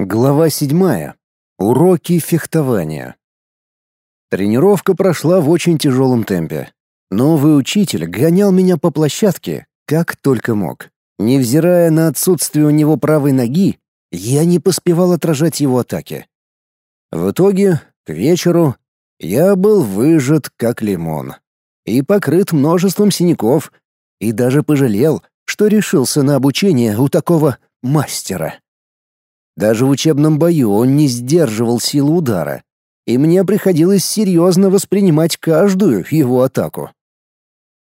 Глава седьмая. Уроки фехтования. Тренировка прошла в очень тяжелом темпе. Новый учитель гонял меня по площадке, как только мог. Невзирая на отсутствие у него правой ноги, я не поспевал отражать его атаки. В итоге, к вечеру, я был выжат как лимон и покрыт множеством синяков, и даже пожалел, что решился на обучение у такого мастера. Даже в учебном бою он не сдерживал силу удара, и мне приходилось серьезно воспринимать каждую его атаку.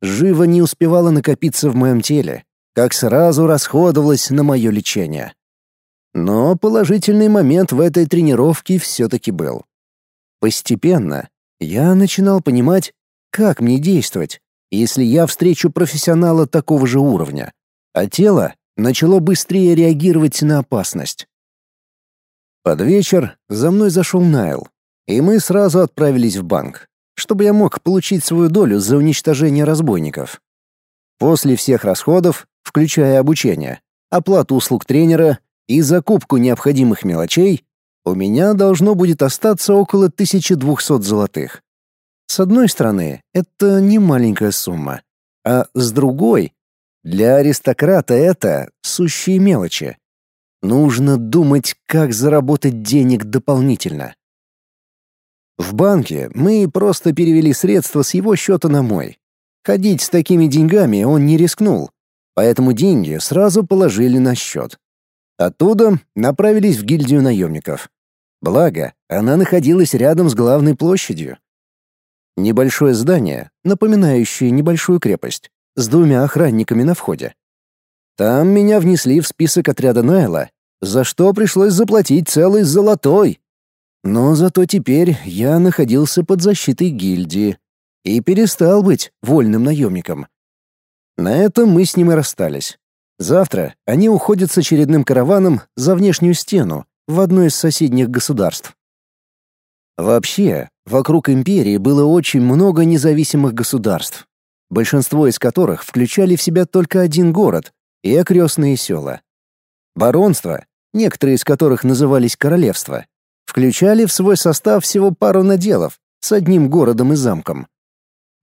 Живо не успевала накопиться в моем теле, как сразу расходовалась на мое лечение. Но положительный момент в этой тренировке все-таки был. Постепенно я начинал понимать, как мне действовать, если я встречу профессионала такого же уровня, а тело начало быстрее реагировать на опасность. Под вечер за мной зашел Найл, и мы сразу отправились в банк, чтобы я мог получить свою долю за уничтожение разбойников. После всех расходов, включая обучение, оплату услуг тренера и закупку необходимых мелочей, у меня должно будет остаться около 1200 золотых. С одной стороны, это не маленькая сумма, а с другой, для аристократа это сущие мелочи. Нужно думать, как заработать денег дополнительно. В банке мы просто перевели средства с его счета на мой. Ходить с такими деньгами он не рискнул, поэтому деньги сразу положили на счет. Оттуда направились в гильдию наемников. Благо, она находилась рядом с главной площадью. Небольшое здание, напоминающее небольшую крепость, с двумя охранниками на входе. Там меня внесли в список отряда Найла за что пришлось заплатить целый золотой. Но зато теперь я находился под защитой гильдии и перестал быть вольным наемником. На этом мы с ним и расстались. Завтра они уходят с очередным караваном за внешнюю стену в одно из соседних государств. Вообще, вокруг империи было очень много независимых государств, большинство из которых включали в себя только один город и окрестные села. Баронства, некоторые из которых назывались королевства, включали в свой состав всего пару наделов с одним городом и замком.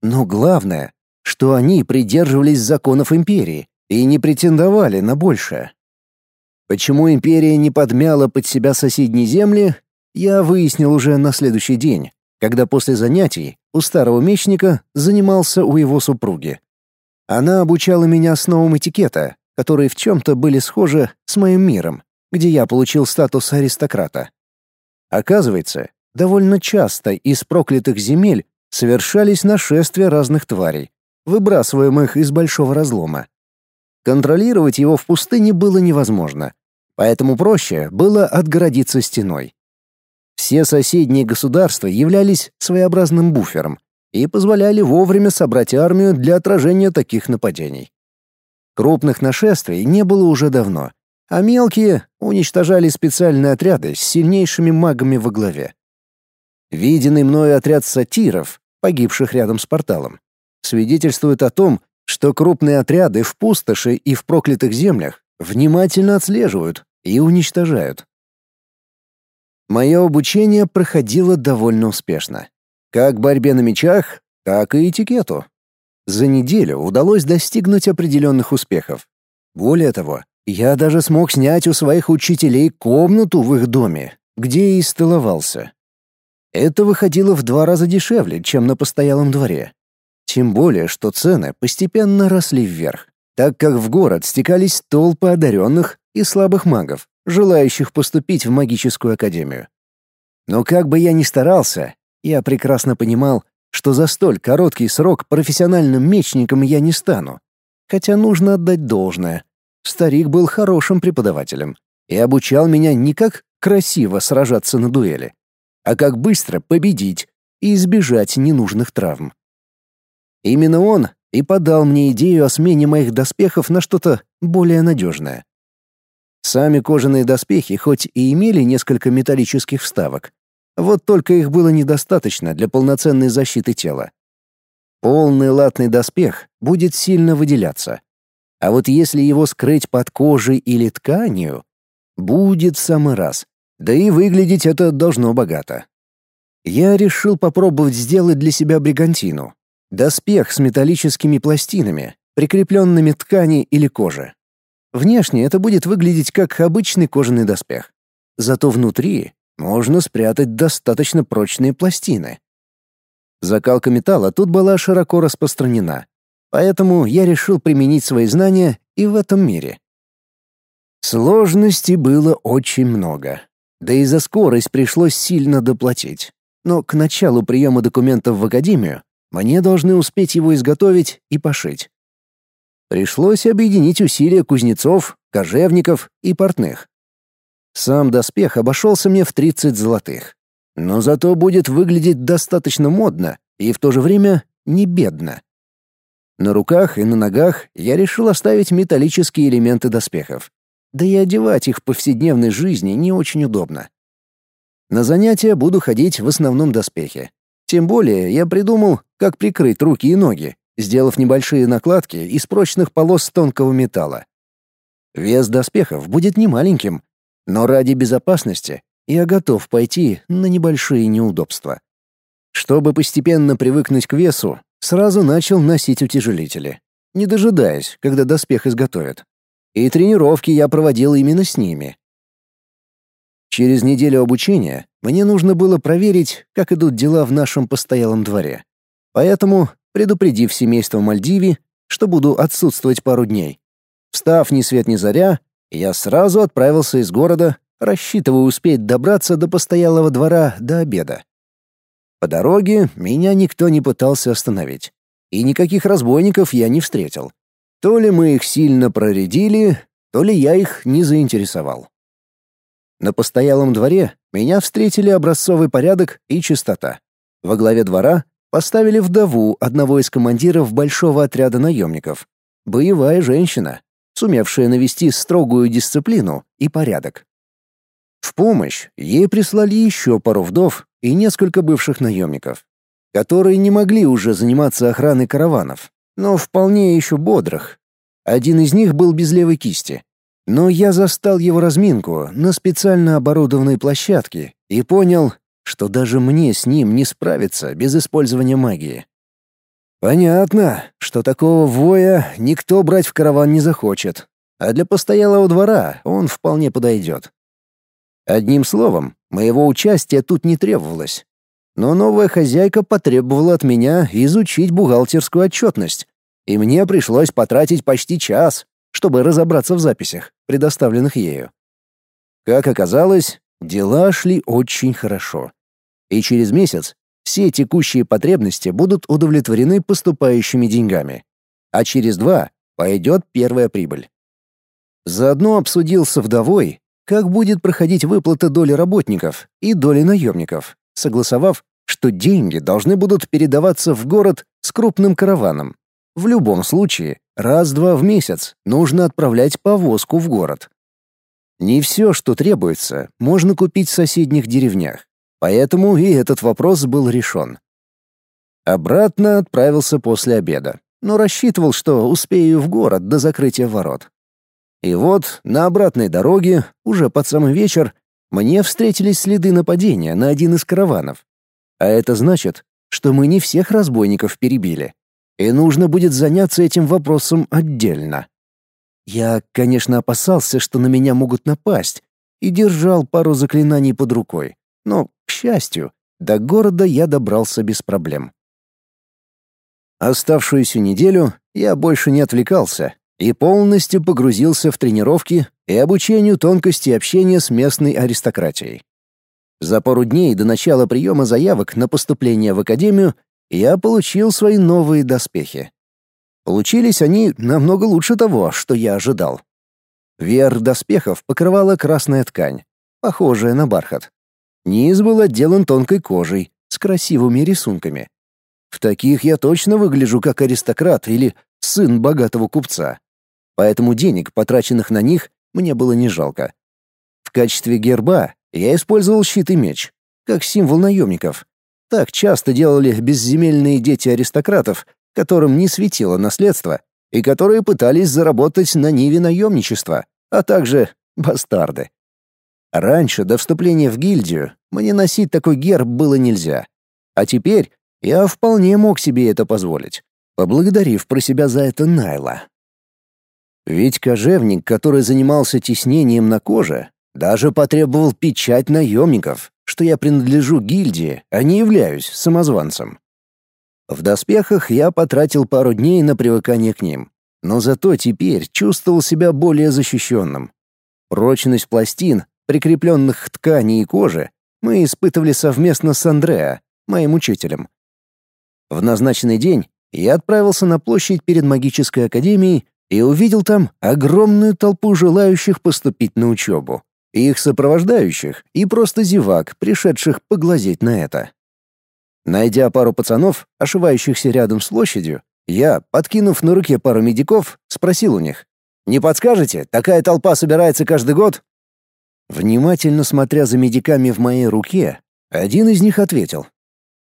Но главное, что они придерживались законов империи и не претендовали на большее. Почему империя не подмяла под себя соседние земли, я выяснил уже на следующий день, когда после занятий у старого мечника занимался у его супруги. Она обучала меня основам этикета, которые в чем-то были схожи с моим миром, где я получил статус аристократа. Оказывается, довольно часто из проклятых земель совершались нашествия разных тварей, выбрасываемых из большого разлома. Контролировать его в пустыне было невозможно, поэтому проще было отгородиться стеной. Все соседние государства являлись своеобразным буфером и позволяли вовремя собрать армию для отражения таких нападений. Крупных нашествий не было уже давно, а мелкие уничтожали специальные отряды с сильнейшими магами во главе. Виденный мною отряд сатиров, погибших рядом с порталом, свидетельствует о том, что крупные отряды в пустоши и в проклятых землях внимательно отслеживают и уничтожают. Мое обучение проходило довольно успешно. Как борьбе на мечах, так и этикету. За неделю удалось достигнуть определенных успехов. Более того, я даже смог снять у своих учителей комнату в их доме, где и столовался. Это выходило в два раза дешевле, чем на постоялом дворе. Тем более, что цены постепенно росли вверх, так как в город стекались толпы одаренных и слабых магов, желающих поступить в магическую академию. Но как бы я ни старался, я прекрасно понимал, что за столь короткий срок профессиональным мечником я не стану. Хотя нужно отдать должное. Старик был хорошим преподавателем и обучал меня не как красиво сражаться на дуэли, а как быстро победить и избежать ненужных травм. Именно он и подал мне идею о смене моих доспехов на что-то более надежное. Сами кожаные доспехи хоть и имели несколько металлических вставок, вот только их было недостаточно для полноценной защиты тела. Полный латный доспех будет сильно выделяться. А вот если его скрыть под кожей или тканью, будет в самый раз, Да и выглядеть это должно богато. Я решил попробовать сделать для себя бригантину. Доспех с металлическими пластинами, прикрепленными ткани или кожи. Внешне это будет выглядеть как обычный кожаный доспех. Зато внутри можно спрятать достаточно прочные пластины. Закалка металла тут была широко распространена, поэтому я решил применить свои знания и в этом мире. Сложностей было очень много. Да и за скорость пришлось сильно доплатить. Но к началу приема документов в академию мне должны успеть его изготовить и пошить. Пришлось объединить усилия кузнецов, кожевников и портных. Сам доспех обошелся мне в 30 золотых. Но зато будет выглядеть достаточно модно и в то же время не бедно. На руках и на ногах я решил оставить металлические элементы доспехов. Да и одевать их в повседневной жизни не очень удобно. На занятия буду ходить в основном доспехе. Тем более я придумал, как прикрыть руки и ноги, сделав небольшие накладки из прочных полос тонкого металла. Вес доспехов будет немаленьким, но ради безопасности я готов пойти на небольшие неудобства. Чтобы постепенно привыкнуть к весу, сразу начал носить утяжелители, не дожидаясь, когда доспех изготовят. И тренировки я проводил именно с ними. Через неделю обучения мне нужно было проверить, как идут дела в нашем постоялом дворе. Поэтому, предупредив семейство Мальдиви, что буду отсутствовать пару дней, встав ни свет ни заря, я сразу отправился из города, рассчитывая успеть добраться до постоялого двора до обеда. По дороге меня никто не пытался остановить, и никаких разбойников я не встретил. То ли мы их сильно проредили, то ли я их не заинтересовал. На постоялом дворе меня встретили образцовый порядок и чистота. Во главе двора поставили вдову одного из командиров большого отряда наемников. Боевая женщина, сумевшая навести строгую дисциплину и порядок. В помощь ей прислали еще пару вдов и несколько бывших наемников, которые не могли уже заниматься охраной караванов, но вполне еще бодрых. Один из них был без левой кисти. Но я застал его разминку на специально оборудованной площадке и понял, что даже мне с ним не справиться без использования магии. Понятно, что такого воя никто брать в караван не захочет, а для постоялого двора он вполне подойдет. Одним словом, моего участия тут не требовалось. Но новая хозяйка потребовала от меня изучить бухгалтерскую отчетность, и мне пришлось потратить почти час, чтобы разобраться в записях, предоставленных ею. Как оказалось, дела шли очень хорошо. И через месяц все текущие потребности будут удовлетворены поступающими деньгами, а через два пойдет первая прибыль. Заодно обсудил со вдовой, как будет проходить выплата доли работников и доли наемников, согласовав, что деньги должны будут передаваться в город с крупным караваном. В любом случае, раз-два в месяц нужно отправлять повозку в город. Не все, что требуется, можно купить в соседних деревнях. Поэтому и этот вопрос был решен. Обратно отправился после обеда, но рассчитывал, что успею в город до закрытия ворот. И вот на обратной дороге, уже под самый вечер, мне встретились следы нападения на один из караванов. А это значит, что мы не всех разбойников перебили, и нужно будет заняться этим вопросом отдельно. Я, конечно, опасался, что на меня могут напасть, и держал пару заклинаний под рукой. Но, к счастью, до города я добрался без проблем. Оставшуюся неделю я больше не отвлекался и полностью погрузился в тренировки и обучению тонкости общения с местной аристократией. За пару дней до начала приема заявок на поступление в академию я получил свои новые доспехи. Получились они намного лучше того, что я ожидал. Верх доспехов покрывала красная ткань, похожая на бархат. Низ был отделан тонкой кожей с красивыми рисунками. В таких я точно выгляжу как аристократ или сын богатого купца. Поэтому денег, потраченных на них, мне было не жалко. В качестве герба я использовал щит и меч, как символ наемников. Так часто делали безземельные дети аристократов, которым не светило наследство, и которые пытались заработать на ниве наемничества, а также бастарды. Раньше, до вступления в гильдию, мне носить такой герб было нельзя. А теперь я вполне мог себе это позволить, поблагодарив про себя за это Найла. Ведь кожевник, который занимался тиснением на коже, даже потребовал печать наемников, что я принадлежу гильдии, а не являюсь самозванцем. В доспехах я потратил пару дней на привыкание к ним, но зато теперь чувствовал себя более защищенным. Прочность пластин, прикрепленных к ткани и коже, мы испытывали совместно с Андреа, моим учителем. В назначенный день я отправился на площадь перед магической академией и увидел там огромную толпу желающих поступить на учебу, их сопровождающих и просто зевак, пришедших поглазеть на это. Найдя пару пацанов, ошивающихся рядом с площадью, я, подкинув на руке пару медиков, спросил у них, «Не подскажете, такая толпа собирается каждый год?» Внимательно смотря за медиками в моей руке, один из них ответил,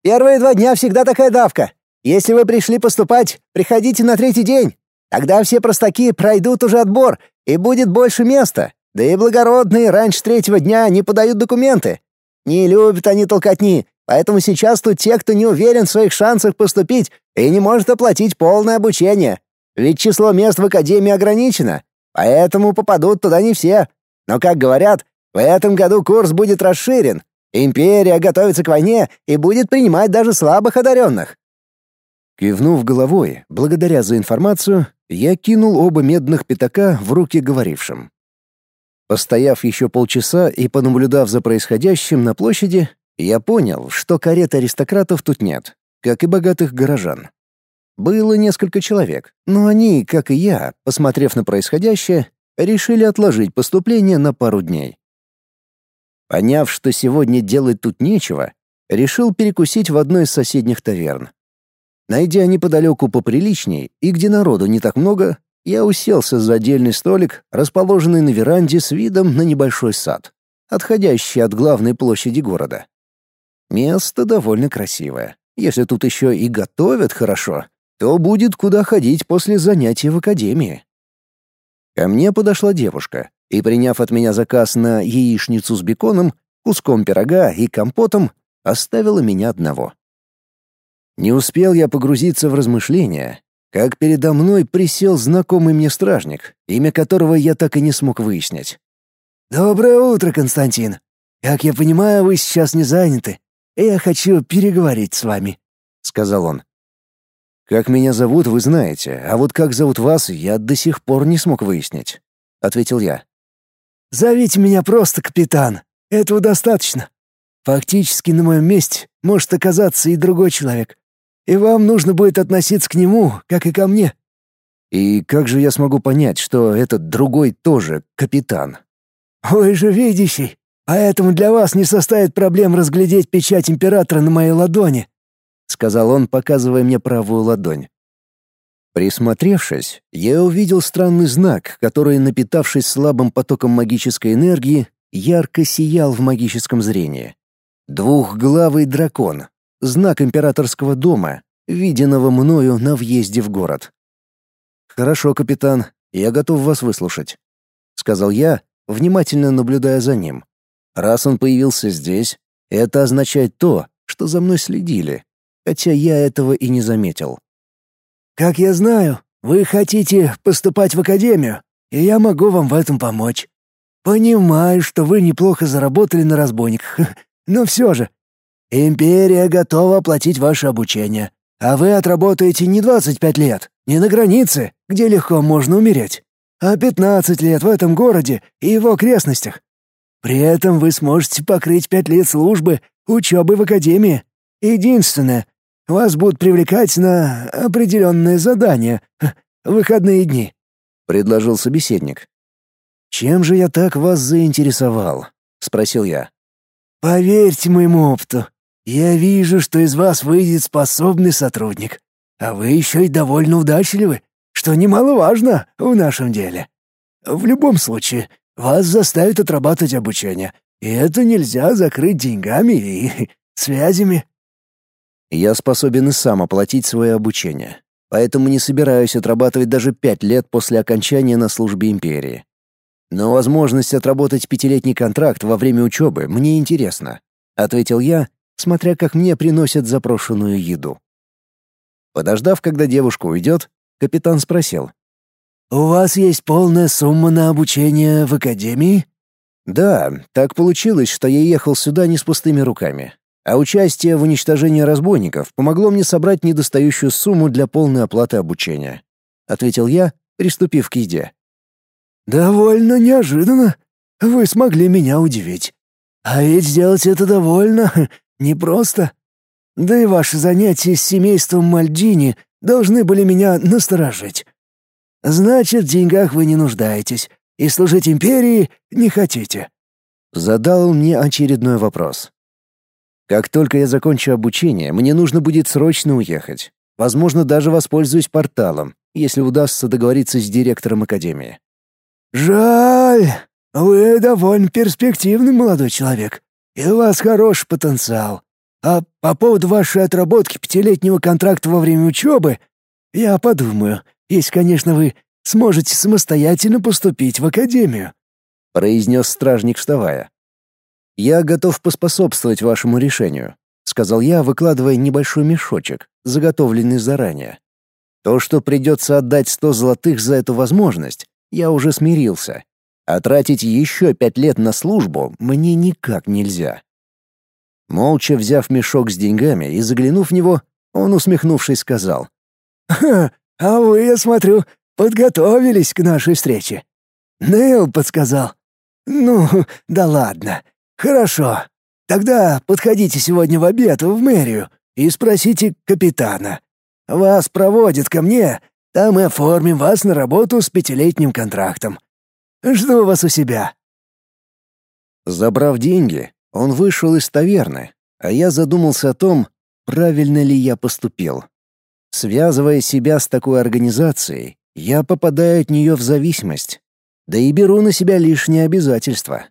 «Первые два дня всегда такая давка. Если вы пришли поступать, приходите на третий день. Тогда все простаки пройдут уже отбор, и будет больше места. Да и благородные раньше третьего дня не подают документы. Не любят они толкотни, поэтому сейчас тут те, кто не уверен в своих шансах поступить и не может оплатить полное обучение. Ведь число мест в академии ограничено, поэтому попадут туда не все. Но, как говорят, в этом году курс будет расширен. Империя готовится к войне и будет принимать даже слабых одаренных. Кивнув головой, благодаря за информацию, я кинул оба медных пятака в руки говорившим. Постояв еще полчаса и понаблюдав за происходящим на площади, я понял, что карет аристократов тут нет, как и богатых горожан. Было несколько человек, но они, как и я, посмотрев на происходящее, решили отложить поступление на пару дней. Поняв, что сегодня делать тут нечего, решил перекусить в одной из соседних таверн. Найдя неподалеку поприличней и где народу не так много, я уселся за отдельный столик, расположенный на веранде с видом на небольшой сад, отходящий от главной площади города. Место довольно красивое. Если тут еще и готовят хорошо, то будет куда ходить после занятий в академии. Ко мне подошла девушка и, приняв от меня заказ на яичницу с беконом, куском пирога и компотом, оставила меня одного. Не успел я погрузиться в размышления, как передо мной присел знакомый мне стражник, имя которого я так и не смог выяснить. «Доброе утро, Константин. Как я понимаю, вы сейчас не заняты. Я хочу переговорить с вами», — сказал он. «Как меня зовут, вы знаете, а вот как зовут вас, я до сих пор не смог выяснить», — ответил я. «Зовите меня просто капитан. Этого достаточно. Фактически на моем месте может оказаться и другой человек и вам нужно будет относиться к нему, как и ко мне». «И как же я смогу понять, что этот другой тоже капитан?» «Вы же видящий, поэтому для вас не составит проблем разглядеть печать императора на моей ладони», — сказал он, показывая мне правую ладонь. Присмотревшись, я увидел странный знак, который, напитавшись слабым потоком магической энергии, ярко сиял в магическом зрении. Двухглавый дракон, знак императорского дома, виденного мною на въезде в город. «Хорошо, капитан, я готов вас выслушать», — сказал я, внимательно наблюдая за ним. «Раз он появился здесь, это означает то, что за мной следили, хотя я этого и не заметил». «Как я знаю, вы хотите поступать в академию, и я могу вам в этом помочь. Понимаю, что вы неплохо заработали на разбойниках, но все же Империя готова оплатить ваше обучение, а вы отработаете не 25 лет, не на границе, где легко можно умереть, а 15 лет в этом городе и его окрестностях. При этом вы сможете покрыть 5 лет службы, учебы в академии. Единственное, вас будут привлекать на определенные задания, выходные дни», — предложил собеседник. «Чем же я так вас заинтересовал?» — спросил я. «Поверьте моему опыту, я вижу, что из вас выйдет способный сотрудник, а вы еще и довольно удачливы, что немаловажно в нашем деле. В любом случае, вас заставят отрабатывать обучение, и это нельзя закрыть деньгами и связями. Я способен и сам оплатить свое обучение, поэтому не собираюсь отрабатывать даже пять лет после окончания на службе империи. Но возможность отработать пятилетний контракт во время учебы мне интересна, ответил я, смотря как мне приносят запрошенную еду. Подождав, когда девушка уйдет, капитан спросил. «У вас есть полная сумма на обучение в академии?» «Да, так получилось, что я ехал сюда не с пустыми руками. А участие в уничтожении разбойников помогло мне собрать недостающую сумму для полной оплаты обучения», — ответил я, приступив к еде. «Довольно неожиданно. Вы смогли меня удивить. А ведь сделать это довольно непросто. Да и ваши занятия с семейством Мальдини должны были меня насторожить. Значит, в деньгах вы не нуждаетесь, и служить империи не хотите. Задал мне очередной вопрос. Как только я закончу обучение, мне нужно будет срочно уехать. Возможно, даже воспользуюсь порталом, если удастся договориться с директором академии. Жаль, вы довольно перспективный молодой человек, и у вас хороший потенциал. А по поводу вашей отработки пятилетнего контракта во время учебы, я подумаю, если, конечно, вы сможете самостоятельно поступить в академию», — произнес стражник, вставая. «Я готов поспособствовать вашему решению», — сказал я, выкладывая небольшой мешочек, заготовленный заранее. «То, что придется отдать сто золотых за эту возможность, я уже смирился. А тратить еще пять лет на службу мне никак нельзя». Молча взяв мешок с деньгами и заглянув в него, он, усмехнувшись, сказал. «Ха, а вы, я смотрю, подготовились к нашей встрече. Нейл подсказал. Ну, да ладно. Хорошо. Тогда подходите сегодня в обед в мэрию и спросите капитана. Вас проводят ко мне, там мы оформим вас на работу с пятилетним контрактом. Жду вас у себя». Забрав деньги, он вышел из таверны, а я задумался о том, правильно ли я поступил. Связывая себя с такой организацией, я попадаю от нее в зависимость, да и беру на себя лишние обязательства.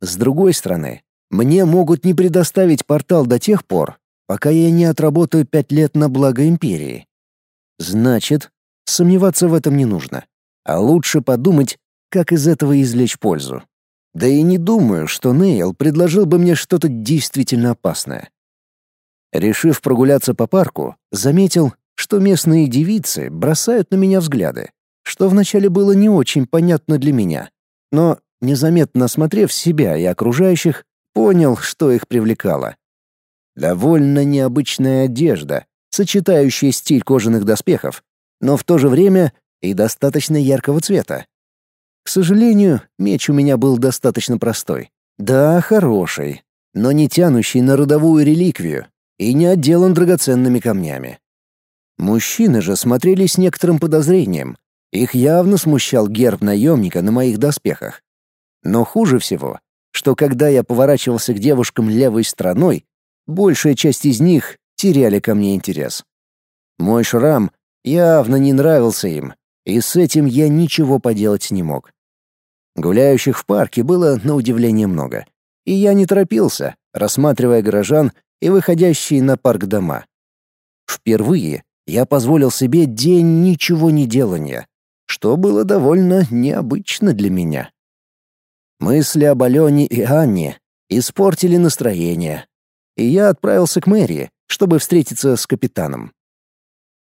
С другой стороны, мне могут не предоставить портал до тех пор, пока я не отработаю пять лет на благо империи. Значит, сомневаться в этом не нужно, а лучше подумать, как из этого извлечь пользу. Да и не думаю, что Нейл предложил бы мне что-то действительно опасное. Решив прогуляться по парку, заметил, что местные девицы бросают на меня взгляды, что вначале было не очень понятно для меня. Но, незаметно осмотрев себя и окружающих, понял, что их привлекало. Довольно необычная одежда, сочетающая стиль кожаных доспехов, но в то же время и достаточно яркого цвета. К сожалению, меч у меня был достаточно простой. Да, хороший, но не тянущий на родовую реликвию и не отделан драгоценными камнями. Мужчины же смотрели с некоторым подозрением. Их явно смущал герб наемника на моих доспехах. Но хуже всего, что когда я поворачивался к девушкам левой стороной, большая часть из них теряли ко мне интерес. Мой шрам явно не нравился им, и с этим я ничего поделать не мог. Гуляющих в парке было на удивление много, и я не торопился, рассматривая горожан и выходящие на парк дома. Впервые я позволил себе день ничего не делания, что было довольно необычно для меня. Мысли об Алене и Анне испортили настроение, и я отправился к мэрии, чтобы встретиться с капитаном.